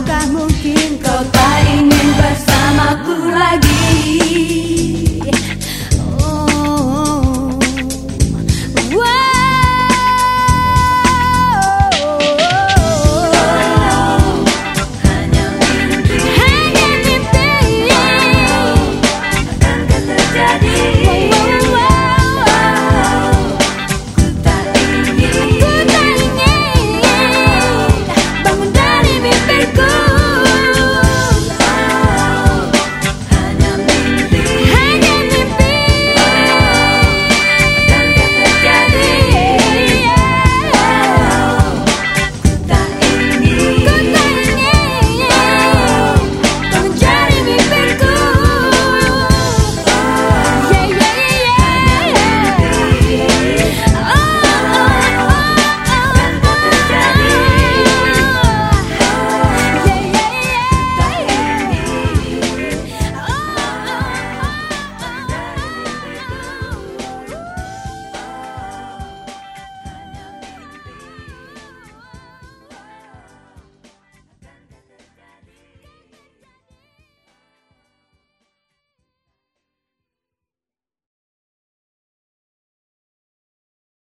Maukah mungkin kau tahu